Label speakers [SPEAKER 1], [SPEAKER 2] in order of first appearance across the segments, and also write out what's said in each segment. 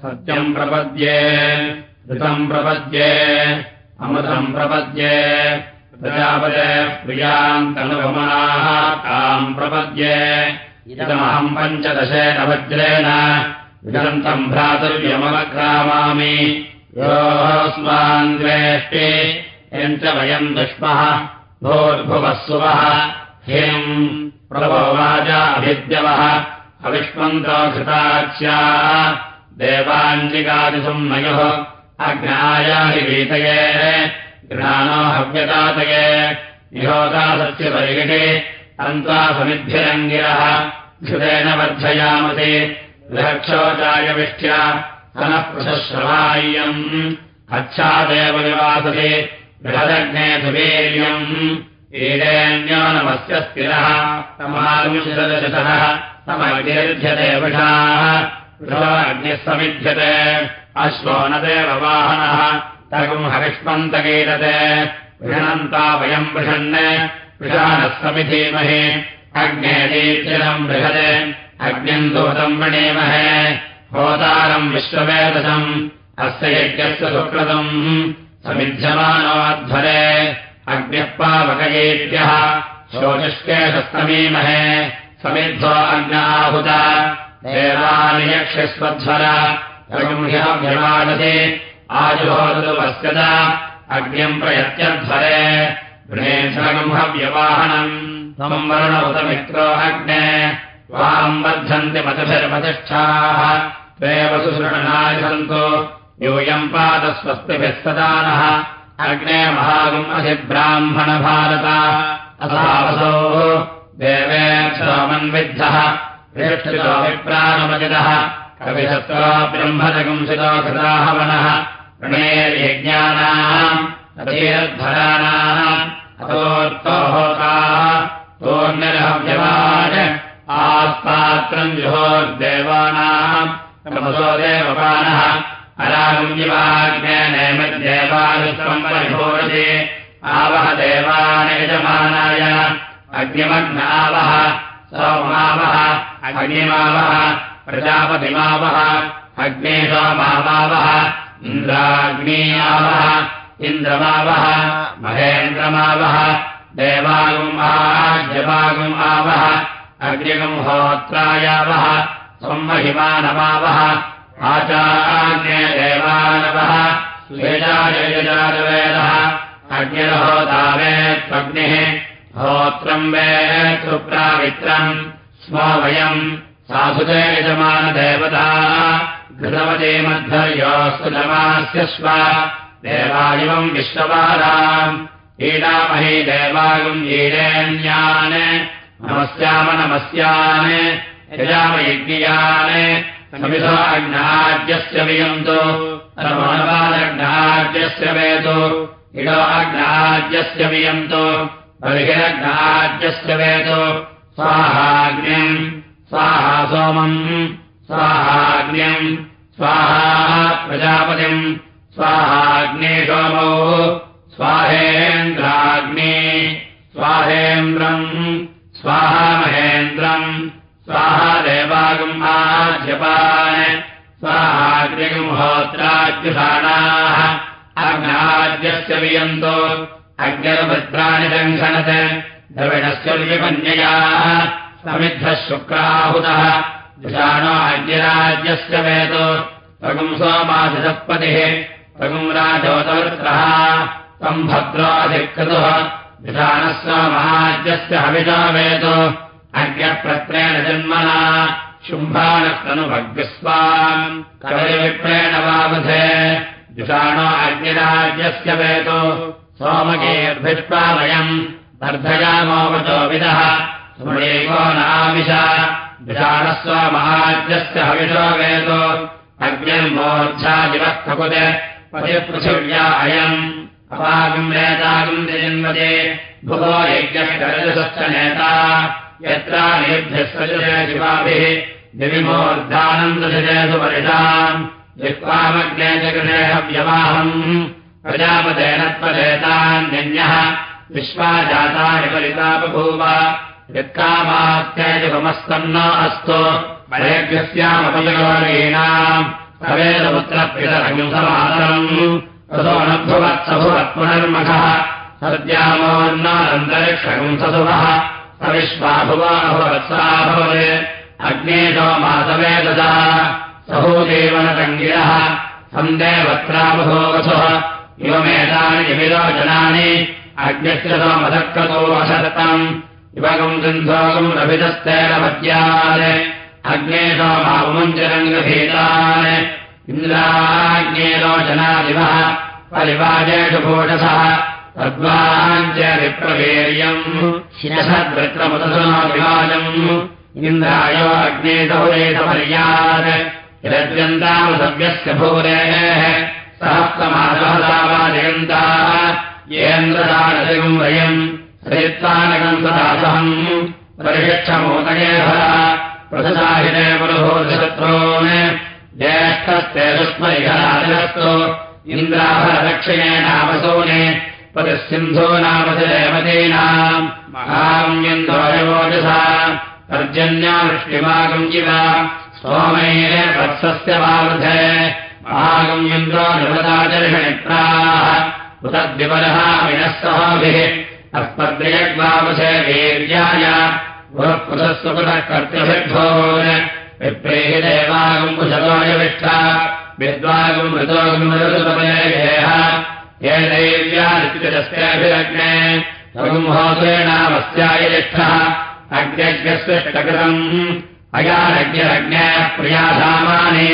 [SPEAKER 1] सत्यम् प्रपद्ये ऋतम् प्रपद्ये अमृतम् प्रपद्ये प्रजापते प्रियान्तनुगमनाः ताम् प्रपद्ये। इदमहम् पञ्चदशेन वज्रेण विदन्तम् भ्रातुर्यमवक्रामामि योऽस्मान् द्वेष्टि यम् च वयम् दुष्मः भोर्भुवः सुवः हिम् प्रभोवाजा अभिद्यवः अविष्मन्तो घृताच्या देवाञ्जिकादिसंनयोः अग्नायाहि वीतये गृहाणो हव्यतातये निहोता अन्त्वा समिद्भिरङ्गिरः। क्षुतेन वर्धयामति विरक्षोचायविष्ट्या हनः प्रशश्रवाय्यम् अच्छादेव निवासति बृहदग्ने सुवीर्यम् ईडेन्यो नमस्य स्थिरः तमाविशदशतः तमगिर्ध्यते वृषाः। समिध्यते अश्वो न देव वाहनः तगुम् हविष्मन्तकीरते वृषणन्ता वयम् वृषन् वृषाणः समिधीमहे अग्ने दीर्घनम् बृहदे अग्निम् दूतम् वृणीमहे। होतारम् विश्ववेदसम् अस्य यज्ञस्य सुकृतम् समिध्यमानोऽध्वरे अग्निः पावकयेभ्यः शोचिष्केशस्तमीमहे समिद्धो अग्नाहुत देवानियक्षस्वध्वर ह्यवादति आजुहोदुवस्यत अग्न्यम् प्रयत्यध्वरे। वर्णमुतमित्रो अग्ने। त्वाम् वर्धन्ति मतिभिर्मतिष्ठाः त्वे सन्तो यूयम् पादस्वस्तिभिः सदानः। अग्ने महागम् अधिब्राह्मणभारत अथावसो देवेक्षमन्विद्धः प्रेक्षितोऽभिप्राणमजितः कविशत्रो ब्रह्मजगुंसितो तोर्निरहव्यवान् आस्पात्रम् जुहोर्देवानाम् तमसो देवपानः परिभूरति आवह देवान् यजमानाय अग्निमग्नावः सोमावः अग्निमावः प्रजापतिमावः अग्ने सोमावावः इन्द्राग्नीयावः इन्द्रमावः महेन्द्रमावः देवागुम् आज्यवागुम् आवः अग्निगम् होत्रायावः संमहिमानमावः आचार्ये देवानवः स्वेजायजातवेदः अग्निरहोतावेत्वग्निः होत्रम् वेत्सुप्रावित्रम् स्मो वयम्। साधुते यजमानदेवता घृतवते मध्वर्योऽस्तु नमास्य स्व। देवायुवम् विश्ववाराम् ईडामहि देवायुम् ईडेन्यान् नमस्याम नमस्यान् यजामयज्ञयान् समिधो अग्नाद्यस्य सर्वणवादग्नाद्यस्य वेतु इडो अग्नाद्यस्य वियन्तु बर्हिरग्नाद्यस्य वेतु स्वाहाग्न्यम्। स्वाहा सोमम् स्वाहाग्न्यम्। स्वाहा प्रजापतिम् स्वाहाग्ने सोमौ। स्वाहेन्द्राग्ने। स्वाहेन्द्रम्। स्वाहा महेन्द्रम् स्वाहा देवागम् आज्यपान् स्वाहाग्निगम् होत्राद्युषाणाः अग्नाद्यस्य वियन्तो अग्निर्भद्राणि सङ्घनत् द्रविणस्य विपन्ययाः समिद्धः शुक्राहुतः। जुषाणो अग्निराज्यस्य वेतो त्वगुम् सोमाधिसत्पतिः त्वगुम् राजोतवृत्रः त्वम् भद्रोऽधिकृतुः जुषाणः सोमाज्यस्य हविषा वेतो अज्ञप्रत्रेण जन्मना शुम्भानस्तनुभग्स्वाम् कविविप्रेण वावधे जुषाणो अग्निराज्यस्य वेतो सोमगेर्भिष्पा वयम् वर्धयामोवचो विदः। स्मृणीको नाविश। जुषाणः स्वमाज्यस्य हविषो वेतो अग्निर्मोर्च्छादिवः फकुत् पतिपृथिव्या अयम्। अपागम् नेतागम् जन्मते भुवो यज्ञश्च नेता। यत्रा नेभ्यः सजते शिवाभिः। जिह्वामग्ने च गृहेहव्यवाहम् प्रजापतेन त्वदेतान्यन्यः विश्वा जातानि परिता बभूव यत्कामात्यजुपमस्तन्न अस्तु वरेभ्यस्यामपयोगीणाम् सवेदपुत्रपितरंसमातरम् रसोऽनभुवत्सभुवत् पुनर्मखः सद्यामोन्नानन्तरिक्षगुंससुभः। सविश्वाभुवाभुवत्साभवत् अग्नेशो मासवेदसा सहूदेवनतङ्गिरः सन्देवत्राबभोगसुः इवमेतानि इमिलोचनानि अग्निस्य सोमधक्रतो असतम् इवगम् सिन्धोगम् रभितस्तेन पद्यात् अग्ने सोमावमुञ्चरङ्गभेदान् इन्द्राग्नेलोचनादिवः परिवाजेषु भोषसः तद्वाञ्च विप्रवीर्यम्। शिरसद्वृत्रमुदसुनाविवाजम् इन्द्रायो अग्नेशहुरेशपर्यात् यद्यन्तामसव्यस्य भूरेः सहस्रमासहसावाजयन्ताः येन्द्रदानजगम् वयम् श्रेत्तानकम् सदासहम्। परिषक्षमोदये भरा प्रसदाहिने पुरुभूतशत्रून् ज्येष्ठस्ते सुस्मरिघरादिरस्तु इन्द्राभरदक्षिणेनावसूने पतिसिन्धो नामतिरेवतीनाम् महाम्यन्दोजसा पर्जन्यावृष्टिमागम् इव सोमैः वत्सस्य वावृधे महागम्यन्द्रो निवदाचर्षणित्राः उतद्विपरः विनः सहाभिः। अस्मद्रियग्वावसे वीर्याय पुरःपुरस्वपुरः कर्तृभिर्भोन्। विप्रेहि देवागम् कुशलोयविष्ठा विद्वागम् मृतोगम् मृतुपयेह ये दैव्यादित्यजस्तेऽभिरग्ने रघुमहोत्रेणामस्याय निष्ठः अग्निज्ञस्विष्टकृतम् अयानज्ञरज्ञः प्रियाधामानि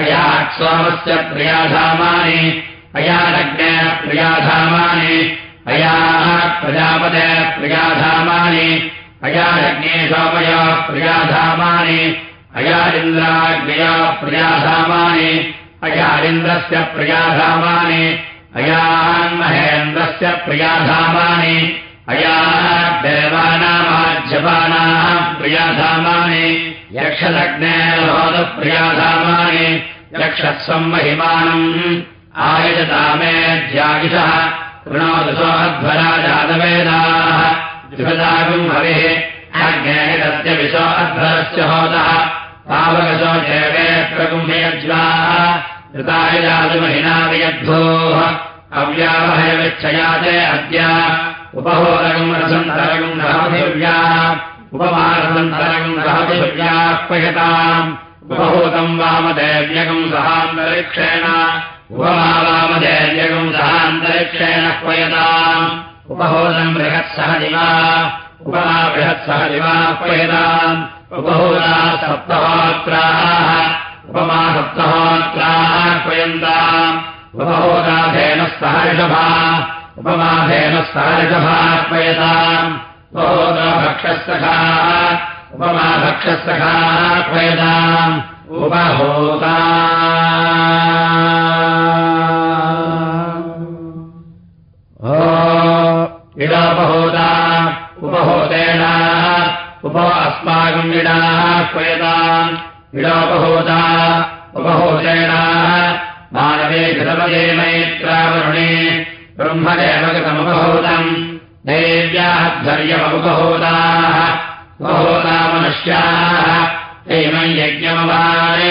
[SPEAKER 1] अयाक्सोमस्य प्रियाधामानि अयानज्ञः प्रियाधामानि अयाः प्रजापते प्रियाधामानि अयानज्ञे सोमय प्रियाधामानि अयारिन्द्राग्नया प्रियाधामानि अयारिन्द्रस्य प्रियाधामानि अयान्महेन्द्रस्य प्रियाधामानि मद्यपानाः प्रियाधामानि यक्षलग्नेर्होदप्रियाधामानि यक्षस्वम् महिमानम्। आयजतामेध्यायुषः कृणोदशोऽध्वराजातवेदाः द्विपदागम् हविः आज्ञेयस्य विशो अध्वरस्य होदः पावकशो देवे प्रगुम्भयज्वाः उपहोरगम् रसन्तरगम् रहतिव्या उपमारसन्तरगम् रहतिव्याह्वयताम् उपहूतम् वामदेव्यगम् सहान्तरिक्षेण। उपमा वामदेव्यगम् सहान्तरिक्षेण ह्वयताम् उपहोदम् बृहत्सह दिवा उपमा बृहत्सह दिवाह्वयताम् सप्तहोत्राः। उपमा सप्तहोत्राः ह्वयन्ताम् उपहोदाधेनः सह ऋषभा उपमाधेनः सह ऋषभाह्वयताम् उपहोदा भक्षस्तखाः उपमा भक्षस्तखाः ह्वयताम् उपहोता इडोपहोदा उपहोतेनाः उपो अस्माकम् इडाः क्वयताम् इडोपहोता उपहोतेनाः मानवे कृतपदे मैत्रावरुणे ब्रह्मदेवकृतमुपहूतम् देव्याद्धर्यमुपहूताः उपहूता मनुष्याः हैमम् यज्ञमवान्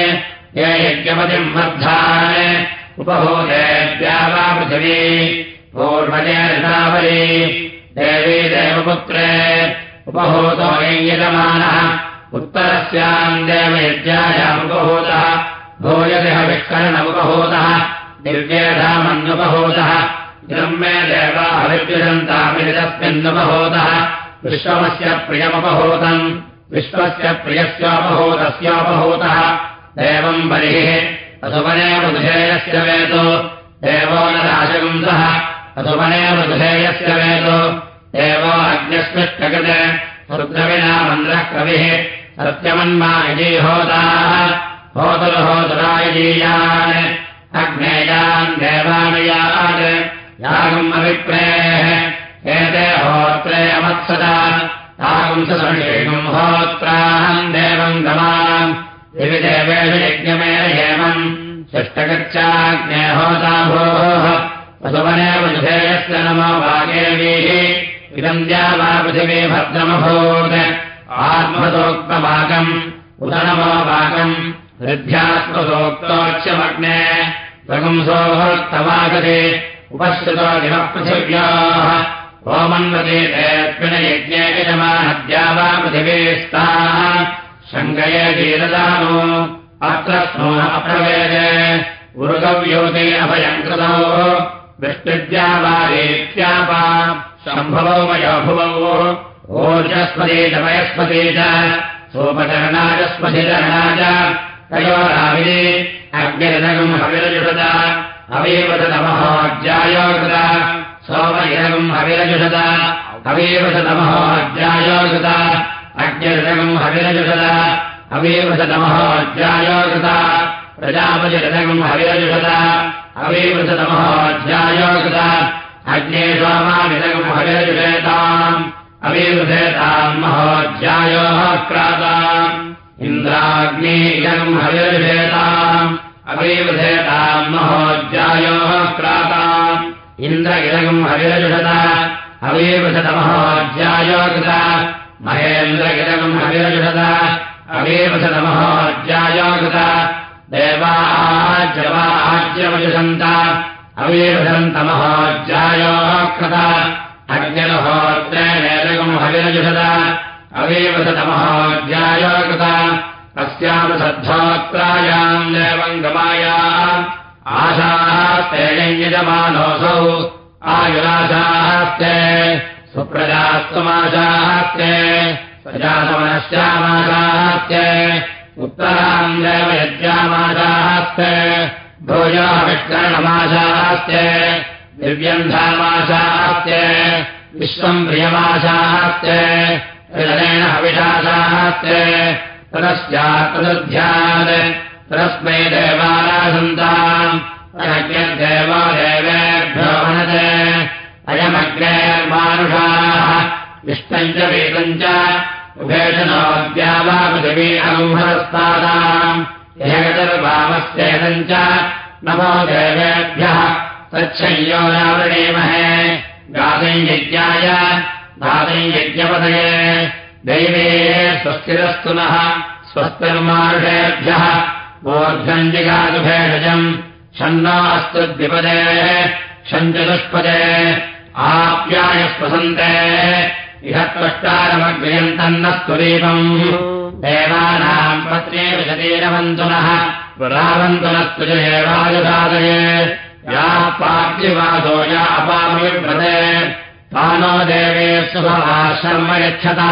[SPEAKER 1] ये यज्ञपतिम् वर्धान् उपहूतेभ्या वा पृथिवी देवी देवपुत्रे, उपहूतो यजमानः उत्तरस्याम् देवयज्ञायामुपहूतः। भूयदिह विष्करणमुपहूतः दिव्यधामन्युपहूतः। इदम् मे देवाभिद्युषन्तामिदस्मिन्नुपहूतः विश्वमस्य प्रियमुपहूतम्। विश्वस्य प्रियस्योपहूतस्योपहूतः देवम् बलिः। असुवने मृधेयस्य वेतो देवो न राजगुंसः। असुवने मृधेयस्य वेतो देवो अग्निस्पृष्टकृते रुद्रविना मन्द्रः कविः सत्यमन्मा यजीहोताः होतुलहोतुरायजीयान् अग्नेयान् देवानयान् यागम् अभिप्रेः एते होत्रे अमत्सदा यागुंसमेकम् होत्राहम् देवम् गमाम्। यज्ञमेन हेमम्। षष्टगच्छाग्ने होता भोः। वसुवने वधेयस्य नमो वागेवीः इदम् द्या वा पृथिवी भद्रमभूत्। आत्मसोक्तवाकम् उदनमोवाकम् हृद्ध्यात्मसोक्तोच्यमग्ने प्रगुंसोक्तवागते दिवपृथिव्याः ओमन्वतीतेऽस्मिन् यजमानद्या वा पृथिवीस्ताः धीरदानो अत्र स्नो अप्रवेदे। अभयम् कृतौ। वृष्टिद्या वा रेत्यापा सम्भवौ मयोभुवौ ओजस्पति च वयस्पति च सोपचरणाजस्पतिचरणा च तयोराविदे हविरजुषत अवीवतमहोज्यायो कृत सोमयगम् हविरजुषत। अवीवशतमहोज्यायो कृत अग्निरजगम् हविरजुषत। अवीवशतमहोज्यायो कृत प्रजापतिरजगम् हविरजुषत। अवीवशतमहोज्यायो कृत अग्ने स्वामाविदगम् हविरजुषेताम्। अवीवृधेताम् महोज्यायोः क्राताम्। इन्द्राग्ने इदगम् हविरजुषेताम् अवीवृधेताम् महोज्यायोः क्राताम् इन्द्र इदगम् हविरजुषत अवीवशतमहोज्यायो कृत। महेन्द्र इदगम् हविरजुषत अवीवशतमहोज्यायो कृत। देवाज्यवाज्यवजुषन्त अवीवसन्तमहोज्यायोः कृत। अग्निर्होत्रेणेदगम् हविरजुषत अवीवशतमहोज्यायो कृत तस्याम् श्रद्धोत्रायाम् देवम् गमाया आशास्ते यजमानोऽसौ। आयुराशास्ते, सुप्रजास्तमाशास्ते प्रजासमनश्चामाशास्ते उत्तराम् देव यज्ञामाशास्ते भोजाविष्करणमाशास्ते दिव्यन्धामाशास्ते विश्वम् प्रियमाशास्ते हविषाशास्ते तदध्यात् तदस्मै देवारासन्ताम् अयज्ञदेवो देवेभ्यो वनते अयमग्नेर्मानुषाः। विष्टम् च वेदम् च उभेशनोद्या वा पृथिवी च नमो देवेभ्यः। तच्छय्यो नावृणीमहे गातम् यज्ञाय। यज्ञपदये। दैवे स्वस्तिरस्तु नः। स्वस्तिर्मानुषेभ्यः ऊर्ध्वम् जिगातुभेषजम् षण्णो अस्तु द्विपदेः। षञ्चतुष्पदे आप्याय स्पसन्ते इह त्वष्टारमग्रयन्तन्न स्तुरीपम् देवानाम् पत्रे विशतीरवन्तु नः। पुरावन्तु नः स्तुजयेवायुसादये या पार्थिवासो या अपामविव्रते। तानो देवे सुभवाशर्म यच्छता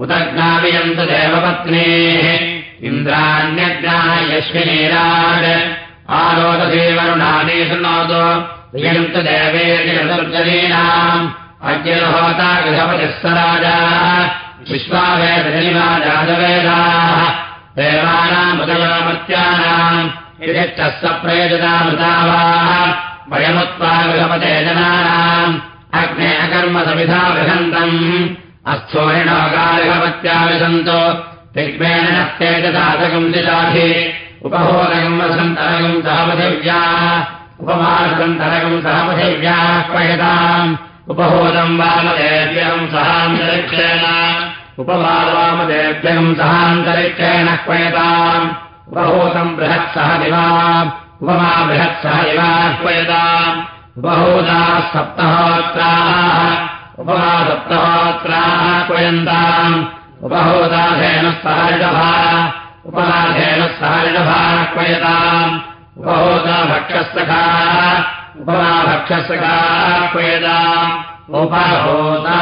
[SPEAKER 1] उदग्नावियन्तु देवपत्नीः इन्द्राण्यज्ञाः यश्विनीराड् आरोदधीवरुणानि शृणोतु यन्तु देवेर्जरीणाम् अज्ञहोता गृहपतिः स राजाः। विश्वावेदनिवाजातवेदाः देवानामुदयोमत्यानाम् यच्छः स प्रयोजनामृतावाः। वयमुत्वा गृहपते जनानाम्। अग्ने अकर्मसमिधा बृहन्तम् अस्थोरिणोगागवत्याविशन्तो ऋग्मेण नस्तेजसाधकम् दिशाधि उपहोदकम् वसन्तरकम् सह पृथिव्या उपमासन्तरकम् सह पृथिव्याः क्वयताम् उपहोदम् वामदेव्यम् सहान्तरिक्षेण उपमावामदेव्यम् सहान्तरिक्षेण क्वयताम् उपहोदम् बृहत्सह दिवा उपमा बृहत्सह दिवा क्वयताम् उपहोदाः सप्तहोत्राः उपमा सप्तहोत्राः क्वयन्ताम् उपहोदाधेन सहरिणभा उपमाधेन सहरिणभा क्वयताम्। उपहोदा भक्षस्तकाः उपमा भक्षस्तकाः क्वयताम्। उपहोदा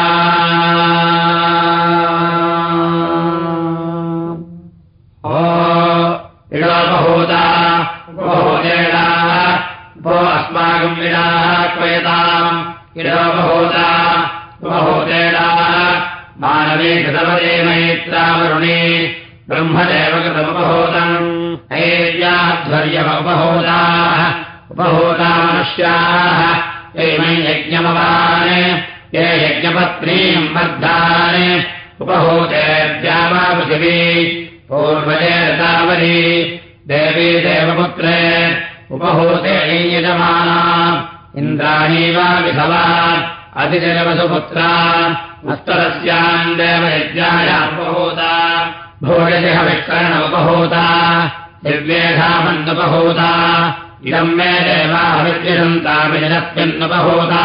[SPEAKER 1] अतिजलवसुपुत्रा उत्तरस्याम् भोजसिह विष्करणमुपभूता दिव्येधामन्नुपभूता इदम् मे देवाविद्यन्तामिजनस्मिन्नुपभूता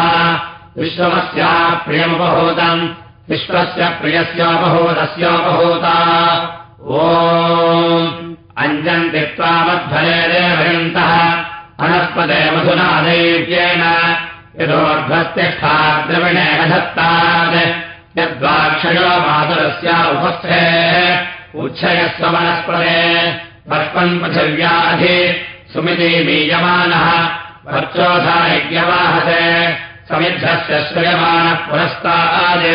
[SPEAKER 1] विश्वमस्या प्रियमुपभूतम्। विश्वस्य प्रियस्योपभूतस्योपभूता। ओ अञ्जन्ति त्वामध्वरे देवयन्तः। अनस्पदे मधुना दैव्येन यतोऽर्ध्वस्तिष्ठा द्रविणेन धत्तात् यद्वाक्षयो मातुरस्या उपस्थे उच्छयस्व वनस्पदे पष्पन् पृथिव्याधि सुमिति बीयमानः वर्चोधा यज्ञवाहते समिद्धस्य श्रयमानः पुरस्ताद्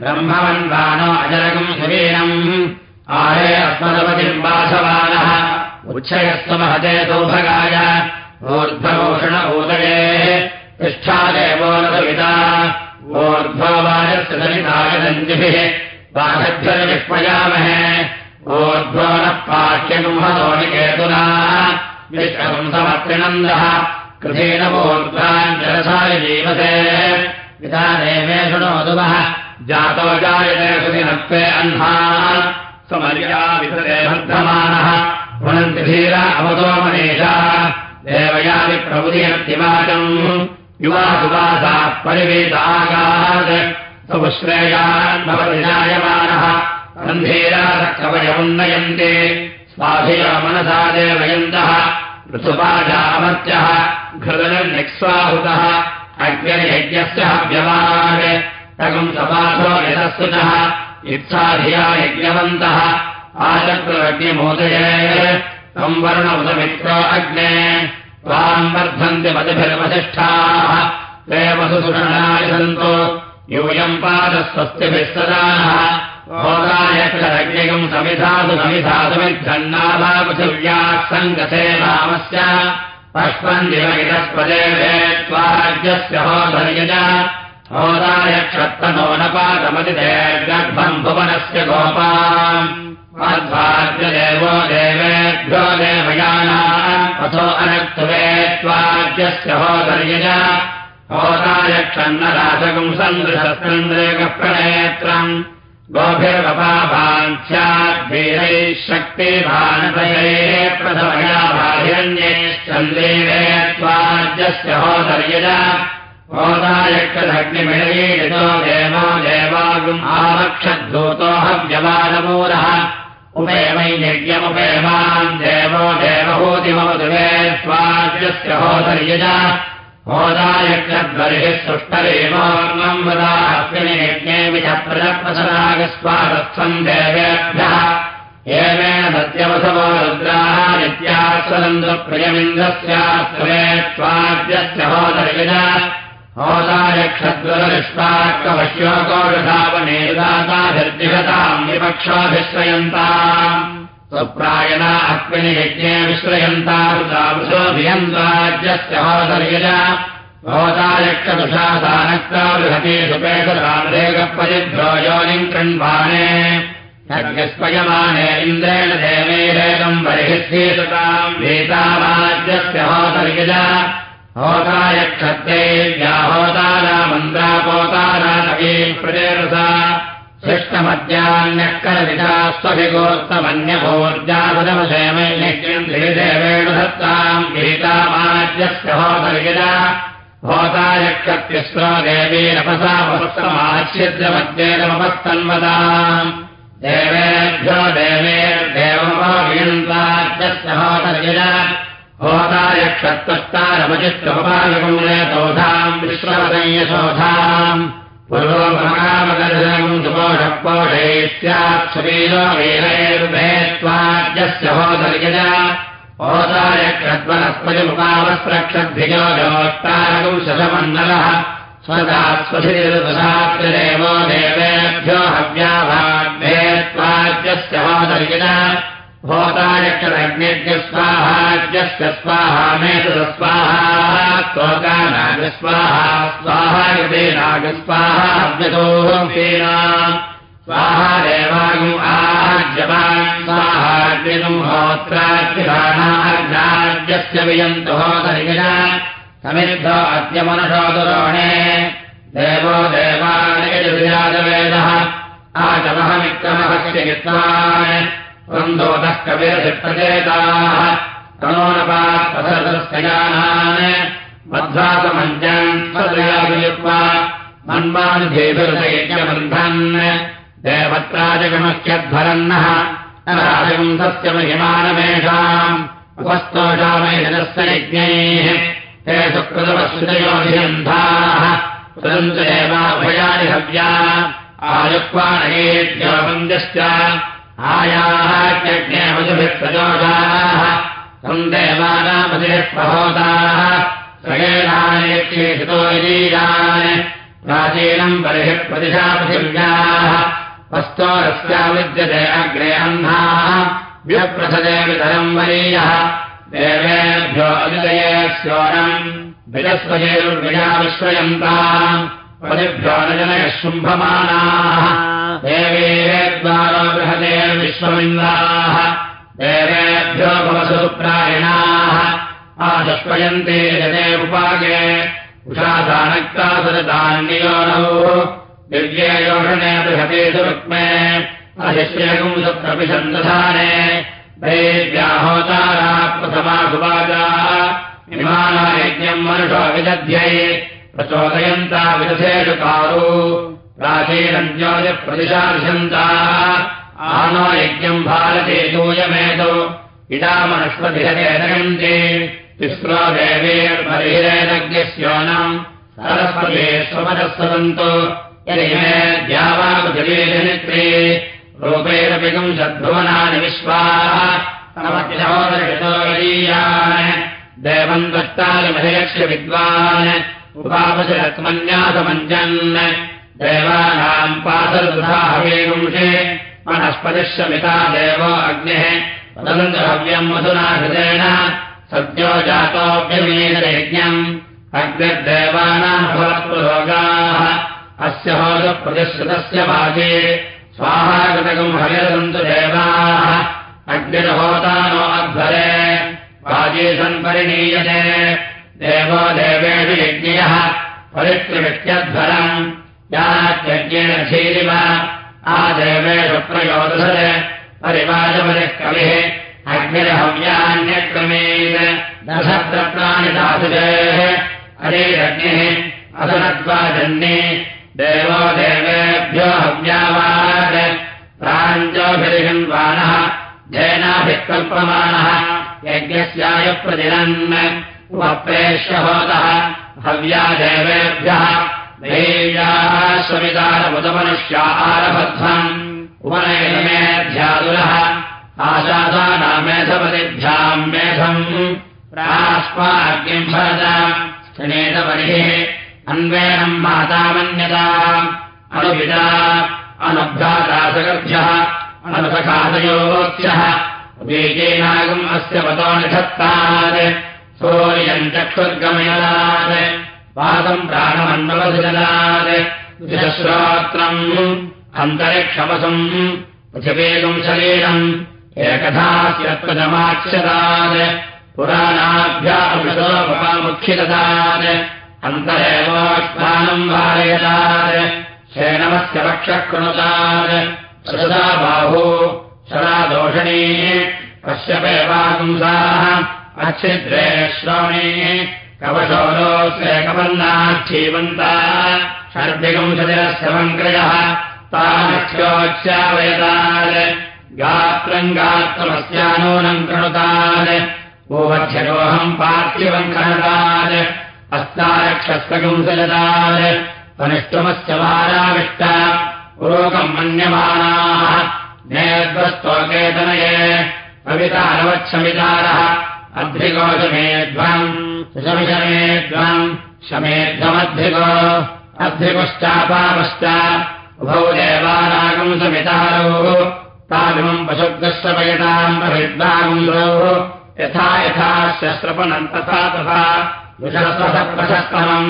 [SPEAKER 1] ब्रह्मवन्वानो अजरगम् शरीरम् आरे अस्मदवतिम् बाधवानः उच्छयस्व महते सौभगाय ऊर्ध्वभूषण ऊदये निष्ठादेवोनविता ओर्ध्ववायस्रनितागदञ्जिभिः बाहभ्यर्विष्मयामहे ओर्ध्वो नः पाठ्यगुंहतोनिकेतुना विश्वंसमत्रिनन्दः कृतेन ओर्ध्वाञ्जलसाय जीवसे। पिता देवेषु नोदुवः जातो जायते सुदिनत्वे अह्ना समर्या अवतो देवयादि युवा सुवासा परिवेदागात्। सुश्रेयान् भवति जायमानः रन्धीराकवयमुन्नयन्ते स्वाधिया मनसा देवयन्तः। ऋतुपाजामर्त्यः घृदनिक्स्वाहुतः अग्नियज्ञस्य व्यवहार तगम् सपाधो यतस्तुतः इत्साधिया यज्ञवन्तः। आचक्रज्ञमोदये। तम् वर्णमुदमित्रो अग्ने त्वाम् वर्धन्ति मतिभिर्वसिष्ठाः ते वसुसुषणाय सन्तो। यूयम् पादस्वस्तिभिः सदानः भोगायक्षरज्ञकम् समिधातु समिधातुमिद्धन्नाभा पृथिव्याः सङ्गते रामस्य पष्पन्दिवगितस्पदे त्वाज्यस्य होधर्यज होदायक्षत्तनो न पादमतिदेर्गर्भम् भुवनस्य गोपा देवो देवेभ्यो देवयानाः पथो अनक्तुवे त्वार्यस्य होदर्यज। होदायक्षन्नराजगुंसन्दृशस्कन्द्रेकप्रणेत्रम् शक्ति शक्तिभानतये प्रथमया भाहिरण्येश्चन्द्रेणे त्वार्यस्य होदर्यज। होदायक्षदग्निमिळयीडितो देवो देवागुम् आवक्षद्धूतो हव्यवादमूलः उपेमैर्यमुपेमान् देवो देवहूतिमवधुवे स्वाज्यस्य होदर्यज। होदायक्षद्बर्हिः सुष्टरेवोर्णम् वदास्मिनि यज्ञेऽपि च प्रजप्रसरागस्वादत्सम् देवेभ्यः। एवेन सत्यवसवो रुद्राः नित्यास्वदन्तप्रियमिन्द्रस्यास्त्वे स्वाद्यस्य होदर्यज होदायक्षद्वरनिष्पाकवश्योकोषधावनेदाताभिर्जिगताम् विपक्षाभिश्रयन्ताम् स्वप्रायणा अक्मिनि यज्ञे विश्रयन्ता ऋतावृशोऽभियन्ताज्यस्य होदर्यज बृहते सुपेतरामरेकपरिभ्यो योनिम् कृण्वाणे यज्ञस्पयमाने इन्द्रेण देवैरेकम् बर्हिस्येतताम् भीतावाद्यस्य होदर्यज होतायक्षत्रे व्याहोतारामन्द्रापोतारानवी प्रदेरसा शिष्टमद्यान्यक्करविधास्वभिगोत्तमन्यभोर्जापदमशेमेन्द्रियदेवेण धत्ताम् गीतामाज्यस्य होतर्यज होतायक्षत्यस्रो देवीरपसा वपुस्तमाच्छिद्रमध्येनमपस्तन्वदाम् देवेभ्यो देवेर्देवमोभियन्ताज्यस्य होतर्यज होतायक्षत्वष्टारमचित्रपायकुण्डोधाम् सुपोषपोषये स्यात् शरीरो वीरैर्भेत्वाद्यस्य होदर्यज होतायक्षद्वनस्पतिमुखावस्त्रक्षद्भिजो जोष्टारकम् शशमण्डलः स्वदा स्वशिरदशात्रदेवो देवेभ्यो हव्याभाग्भेत्वाद्यस्य होदर्यज भोतायक्षरग्निज्ञस्वाहाज्यस्य स्वाहा मेतुस्वाहा त्वकानागस्वाहा स्वाहा यदे नागस्वाहाव्यतोऽपीना स्वाहा देवागुम् आज्यवान् स्वाहाग्निगुम् होत्राग्निधानार्घाज्यस्य वियन्तु होतर्गिण समिद्धो अद्य मनसोदुरोणे देवो देवानयजयादवेदः आचमहमिक्रमहस्य वन्दोदः कविरधिप्रचेताः तनोनपासर्दस्कयानान् मध्वासमञ्जम् सदयाभियुक्त्वा मन्मानुधेभिरथयज्ञबन्धन् देवत्राजगमह्यध्वरन्नः राजम् तस्य महिमानमेषाम्। उपस्तोषामेषदस्य यज्ञैः तेषु कृतवश्रुतयोभिरन्धाः कृतम् च हव्या आयुक्वाणयेभ्यो तम् देवानामधिः प्रहोताः सगेनायक्षेषितो यदीयान् प्राचीनम् पृथिव्याः वस्तोरस्या विद्यते अग्रे अह्नाः व्यप्रथदे वितरम् वरीयः देवेभ्यो स्योनम् विजस्वजेरुर्विजा विश्वयन्ताम् पदिभ्यो न जनयः शुम्भमानाः देवेद्वारो बृहदे विश्वमिन्दाः देवेभ्यो भवसुप्रायणाः आदश्वयन्ते जने उपागे उषादानक्तासुरदान्योनौ दिव्ये योषणे बृहते सुरुक्मे अधिश्रेकुम् सुप्रपिषन्दधाने देव्याहोतारा प्रथमा सुवाजाः विमानयज्ञम् मनुषो विदध्यै प्रचोदयन्ता विदधेषु कारु प्राचीनम् ज्योतिप्रतिशार्षन्ताः आनो यज्ञम् भारते देवेर्बहिरेणज्ञस्योनम् सरस्वते स्वपदस्वदन्तु। यदि मे द्यावापृथिवीजनित्रे रूपैरपिकम् सद्भुवनानि विश्वाः। देवम् दत्तालिमधिलक्ष्य विद्वान्। उपापशरत्मन्यासमञ्जन् देवानाम् पादरुधाहवेगुंषे मनस्पतिश्यमिता देवो अग्निः वदन्तव्यम् मधुना हृदेन सद्यो जातोऽप्यमीनयज्ञम् अग्निर्देवानाम् भवत्पुरोगाः अस्य होदप्रतिश्रुतस्य वाचे स्वाहागतकम् हरिरसन्तु देवाः। अग्निर्होता नो अध्वरे। वाजे सन्परिणीयते। देवो देवेषु यज्ञयः। परित्रिमित्यध्वरम् यात्यज्ञेन क्षीरिमा आदेवेषु प्रयोदधत् परिवाजमनः कविः अग्निरहव्यान्यक्रमेण दशत्रप्राणि दासुजेः अरेरग्निः असनद्वाजन्ये देवो देवेभ्यो हव्यावात् प्राञ्जोभिरिगन्वानः हव्या देव्याः स्ववितारमुदमनुष्या आरभध्वम् उपनयनमेध्यादुरः। आशासानामेधपतिभ्याम् मेधम्। प्रास्माग्निम् भरत। स्थनेतपरिः अन्वेनम् मातामन्यता। अनुविदा अनुभ्रातासगर्भ्यः अनुसखादयोक्ष्यः बीजेनागम् अस्य पतो निधत्तात् सूर्यम् चक्षुर्गमयनात् पादम् प्राणमन्ववधिजनात् द्विश्रोत्रम् अन्तरिक्षमसम् पृथिवेगम् शरीरम् एकथास्यत्वजमाक्षतात् पुराणाभ्यामुक्षिदतात् अन्तरेवोष्मानम् वारयतात्। शेनमस्य पक्षः कृणुतात्। सदा बाहू सदा दोषणी। कश्यपेवापुंसाः अच्छिद्रे श्रोणे कवशोलोऽस्येकवर्णाक्षीवन्ता षड्भिकम् सदिरस्य वङ्क्रयः तानक्षोच्चावयतात् गात्रम् गात्रमस्यानूनम् कृणुतात्। गोवध्यगोऽहम् पार्थिवम् खनतात्। हस्तारक्षस्तकम् सलतात् अनिष्टमस्य वाराविष्ट। पुरोगम् मन्यमानाः। नेद्वस्तोकेतनये कवितानवच्छमितारः अध्रिगोशमेध्वम् सुशमिशमेध्वम् शमेध्वमध्रिगो अध्रिगुश्चापामश्च उभौ देवानागम् समितारौ तामिमम् पशुग्रश्रपयताम् प्रभिद्वागुन्द्रौ यथा यथा शस्त्रपनम् तथा तथा विशस्वसप्रशस्तमम्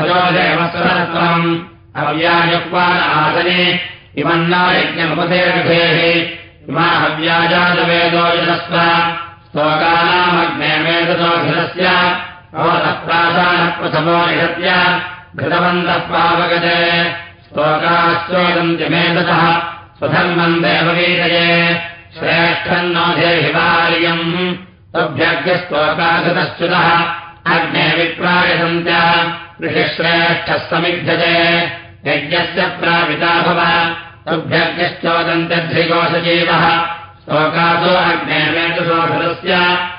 [SPEAKER 1] अजो देवस्वरस्त्रमम् हव्यायुक्वान आसने इमन्ना यज्ञमुपदेशेः इमा हव्याजातवेदो यशस्व स्तोकानामग्ने वेदतोऽभिरस्य भवतः प्रासानप्रथमो निषत्य घृतवन्तः पावगते स्तोकाश्चोदन्त्यमेततः स्वधर्मम् देववीतये श्रेष्ठम् नोऽधिवार्यम् तभ्यग्रस्तोकाकृतश्च्युतः अग्ने विप्रायसन्त्य ऋषिश्रेष्ठः समिध्यते। यज्ञस्य प्रापिता भव। तुभ्यग्निश्चोदन्त्यध्रिकोशजीवः स्तोकासो अग्ने वेतुसोषरस्य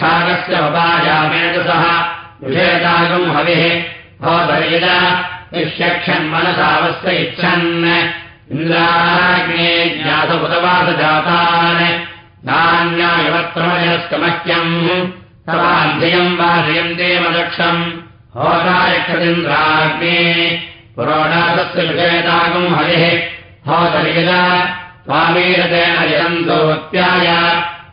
[SPEAKER 1] क्षागस्य उपायामेतसः विषेतागम् हविः। भवतर्यज निष्यक्षन्मनसावस्य इच्छन्। इन्द्राग्ने ज्ञासबुधवासजातान् नान्यायवत्रमयस्तमह्यम् तवाध्ययम् वासयन्ते मदक्षम् होतायक्षदिन्द्राग्ने पुरोणासस्य विषयतागम् हरिः होतर्यज स्वामीरतेन यन्तोत्याय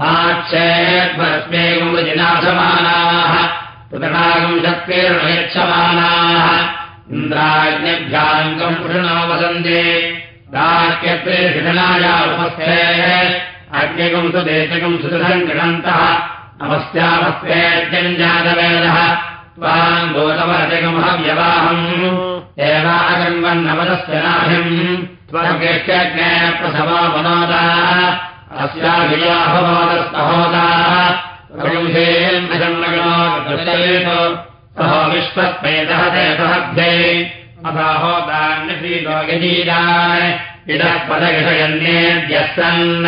[SPEAKER 1] माक्षेद्वस्मेगुमृजिनाशमानाः पृतनागम् शक्तिर्नयच्छमानाः इन्द्राज्ञभ्याङ्गम् कृष्णो वसन्ति। राष्ट्यत्रे शिखनाया उपस्थे अग्निकम् सुदेशकम् सुदृढम् गृणन्तः नमस्यामस्तेऽज्ञम् जातवेदः त्वाम् गोतमरजगमहव्यवाहम् एवागन्वन्नवदस्य नाभिम् त्वज्ञेन प्रसवा मनोदाः अस्याभियाभवोदस्तहोदाः सहो सहभ्ये अथहोदान्यशीलोगजीरान् इडः पदविषयन्येद्यः सन्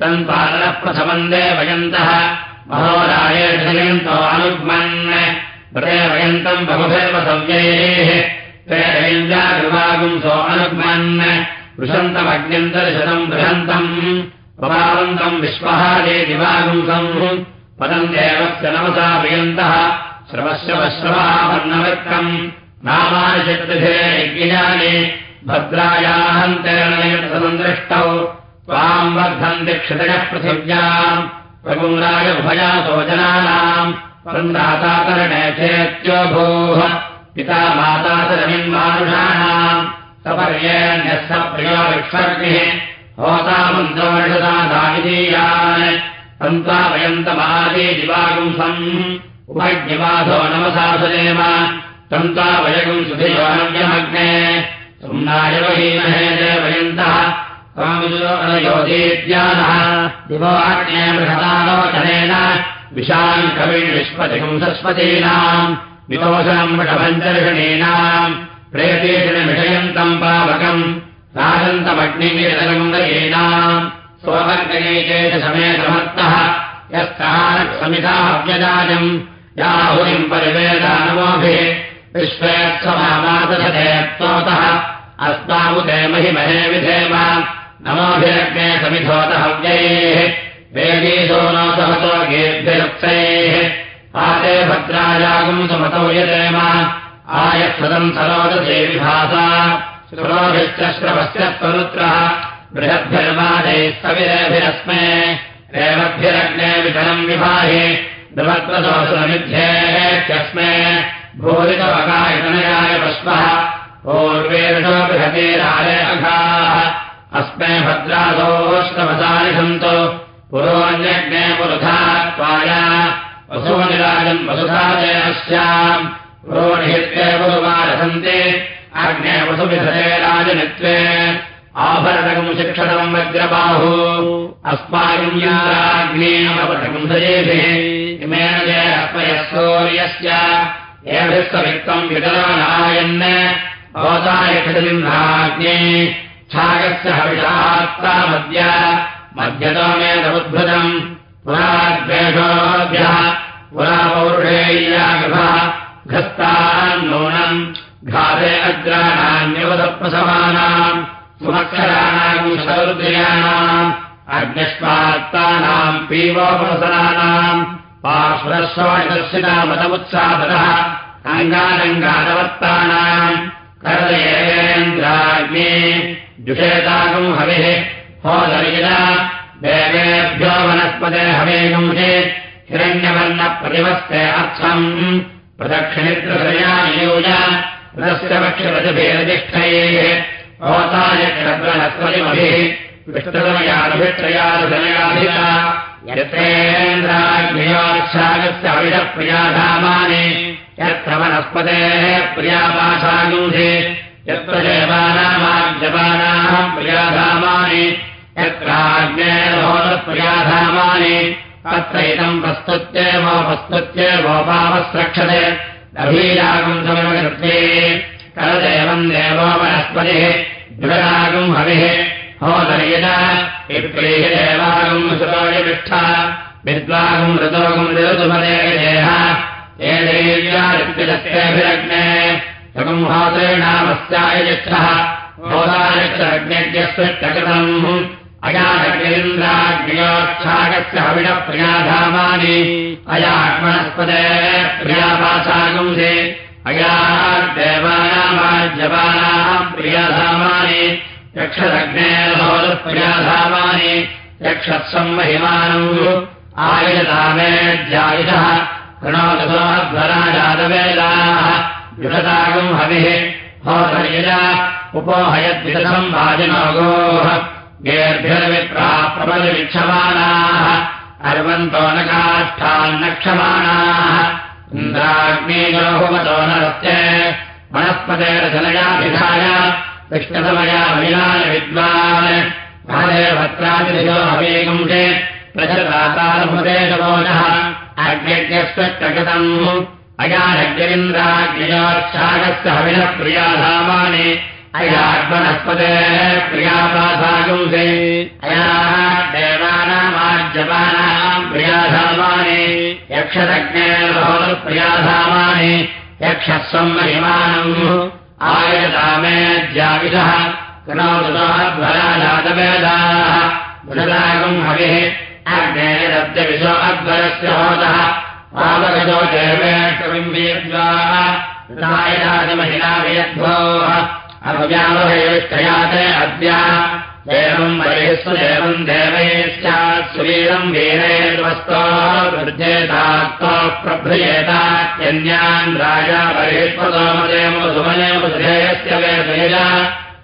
[SPEAKER 1] तन्पादनप्रथमम् देवयन्तः। महोरायन्तो अनुग्मन्। प्रदेवयन्तम् बहुभिर्वसव्यैः। तेजागुंसो अनुग्मन्। वृषन्तमग्न्यन्तरिशतम् बृहन्तम् पवावन्तम् विश्वहारे दिवागुंसम् पदम् देवस्य नमसा प्रियन्तः श्रवश्रवश्रवावर्णवृत्तम् नामानि चतुर्भे यज्ञानि भद्रायाहन्तेन दृष्टौ त्वाम् वर्धन्ति क्षितयः पृथिव्याम् प्रगुम्राय उभयासो जनानाम् वृन्दातातरणे चेत्यो भूः पिता माता तमिन्मानुषाणाम् सपर्येण्यः स प्रियो विक्ष्वर्गिः होतामन्दोषदादाविधीयान् तन्त्वावयन्तमादे दिवागुंसम् उपज्ञवाधो नमसासुदेव तन्त्वावयगुम् सुधियोनव्यमग्ने सुम्नाय वहीमहे देवयन्तः। योधीद्यानः दिवोऽग्ने बृहदालोचनेन विशाम् कविम् विश्वतिकम् सरस्वतीनाम् वितोषणम् वृषभञ्चर्षणीनाम् प्रेतेषणविषयन्तम् पावकम् राजन्तमग्निमीरसगुन्दयेना समे समर्थः यस्तहारक्षमिधाव्यजाजम् याहुरिम् परिवेदानमोभिः विश्वेत्समामादधते त्वोतः। अस्मामुदे महिमहे विधेम। नमोभिरग्ने समिधोतहव्यैः। वेदीसो नो सहतो गेभ्यरुक्तैः पाते भद्रायागुम् सुमतौ यतेम आयत्सदम् सरोदसे विभासा। श्रोभिश्च श्रवस्य स्वरुत्रः बृहद्भिर्वादैः सविरेभिरस्मे रेवद्भिरग्ने विधनम् विभाहि द्रवत्वदोषमिध्येत्यस्मे भूरितवकायतनयाय पश्वः पूर्वेषो बृहतेराय अघाः अस्मे भद्रादोष्टवसानि सन्तो पुरोऽन्यग्ने पुरुधा त्वाय वसूनिराजम् वसुधादे अस्याम् पुरोनिहित्ये पुरुवारसन्ति वज्रबाहु। अस्माकम्याग्नेयमपटकुंसयेभिः इमेन च अस्मयः सूर्यस्य एभिस्तवित्तम् वितरानायन् भवताय खलिम्नाग्ने छागस्य हविषात्ता मद्य। मध्यतो मे समुद्भुतम्। पुराद्वेषोभ्यः पुरा पौरुषेय्यागभः घस्तान्नूनम् घाते अग्राणान्यवदप्रसमानाम् सुमक्षराणाम् सौर्द्रयाणाम् अग्निष्पात्तानाम् पीवोपसनानाम् पार्श्वरस्वदर्शिनामतमुत्सादः अङ्गानङ्गादवत्तानाम् करदयेन्द्राग्ने जुषेताकम् हविः होदरीना देवेभ्यो वनस्पते हवेगुंसे हिरण्यवर्णप्रतिवस्ते अर्थम् प्रदक्षिणित्रसयानियोज रस्य पक्षवजभेदतिष्ठैः ओतायक्षद्वनस्पतिमभिः विष्टतमयाभित्रयादनयाधिका यत्रेन्द्राग्नियोच्छागस्य अविषप्रियाधामानि यत्र वनस्पतेः प्रियापाशागुंसे। यत्र देवानामाज्यपानाः प्रियाधामानि। यत्राग्नेर्भोदप्रियाधामानि तत्र इदम् प्रस्तुत्येवोपस्तुत्येवोपावस्रक्षते अभीरागम् करदेवम् देवो वनस्पतिः दृढरागम् हविः। होदर्यज विप्रीः देवागम् सुरोयमिष्ठा विद्वागम् ऋतोगम् ऋतुमदेह ये देव्यादित्यदस्तेऽभिरग्ने तगम् होतॄणामस्याय जिष्ठः अयाग्निन्द्राग्नियोच्छागस्य हविडप्रियाधामानि अयात्मनस्पदे प्रियापाशागुंसे। अयादेवानामाज्यपानाम् प्रियाधामानि। यक्षदग्नेर्भवदप्रियाधामानि यक्षत्सम् महिमानम् आयुषतामेज्यायुषः कृणोदसोध्वराजातवेदाः युषतागम् हविः। होतर्यज उपोहयद्विषम् वाजिनोगोः गेर्भिर्विप्राः प्रबलविक्षमाणाः अर्वन्तो न काष्ठान्नक्षमाणाः इन्द्राग्नेजोहुमतो नरस्य वनस्पतेरचनयाभिधाय कृष्णतमया महिलाय विद्वान्। भद्रादिशो हवेगुंसे प्रचतातारमुदेशबोधः अग्निज्ञस्वगतम् अयानग्निरिन्द्राग्नियोच्छागस्य हविनः प्रियाधामानि अयात्मनस्पते प्रियापासागुंसे अया देवानामाज्यपानाम् प्रियाधामानि। यक्षदग्नेर्भवत्प्रियाधामानि यक्षस्वम् महिमानम्। आयतामेज्याविषः कृणोदुराध्वराजातवेदाः मृषदागम् हविः। अग्नेरद्यविशो अध्वरस्य होतः पावगजो देवेष्टविम्बीर्वायराजमहिलावियद्भोः अभव्यामभयविष्टयाते अद्य। देवम् वरिस्तु देवम् देवैश्चात् सुवीरम् वीरेर्वस्तो वृजेतात्तो प्रभ्रियेतात्यन्यान् राजा वरिष्वतोमदेव सुमनेव सुधेयस्य वेदयजा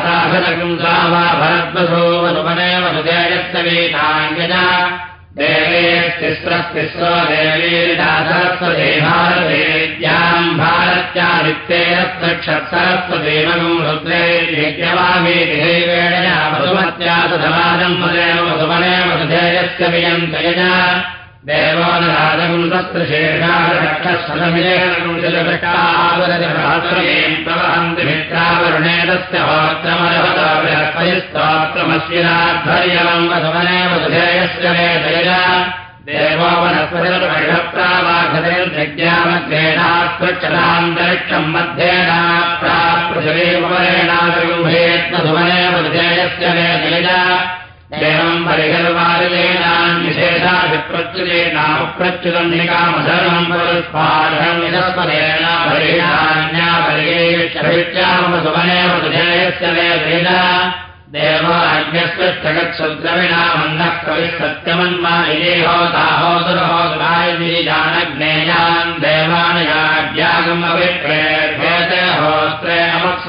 [SPEAKER 1] हताशतकुंसा वा भरद्वसो वसुमनेव सुधेयस्य वीताङ्गजा देवेस्तिस्रस्तिस्रो देवीरिदासरस्वते भारतेद्याम् भारत्यादित्येरस्त्रक्षत्सरस्वदेवगम् रुद्रे यज्ञवामीतिदैवेणया वसुमत्या सधमाजम् पदेव वसुमनेव सुधेयस्य वियम् जयजा देवो न राजगुन्दस्त्र शेषारक्षस्वरमिलेन प्रवहन्ति मित्रावरुणेतस्य होत्रमरहतो बृहस्पतिस्तोत्रमस्विनाध्वर्यवम् वसुमनेव सुधेयस्य वेदयजा। देवो वनस्पतिर्विषप्रावाघतिर्जज्ञामग्रेणास्पृक्षतान्तरिक्षम् मध्येन प्राप्तुवरेणागुम्भेत्मधुवनेव विधेयस्य मे तेज देवम् विशेषाभिप्रच्युतेनाप्रच्युतम् निकामधर्मम् पुरस्पार्हम् निरस्पदेन परिणान्या परिगेश्यभित्यामधुवनेव विधेयस्य मे तेज देवाज्ञस्पृष्टगच्छुद्रविणा मन्दः कविः सत्यमन्मा देवानयाज्ञागम् अभिप्रेभ्यते होत्रे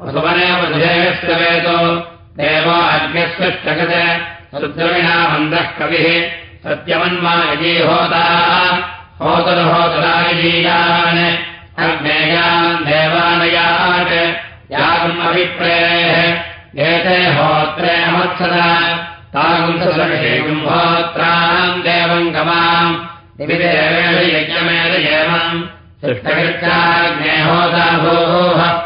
[SPEAKER 1] विधेयस्य वेदो देवो अज्ञस्पृष्टगत रुद्रविणामन्दः कविः। सत्यमन्मा यजीहोताः होतरुहोतरायजीयान् अग्नेयान् देवानयात् यागम् अभिप्रेः। होत्रे अमत्सदा। तागुंसुम्भोत्राम् देवम् गमाम्। निविदेवेण यज्ञमेव एवम्। सृष्टकृत्याग्नेहोता भूः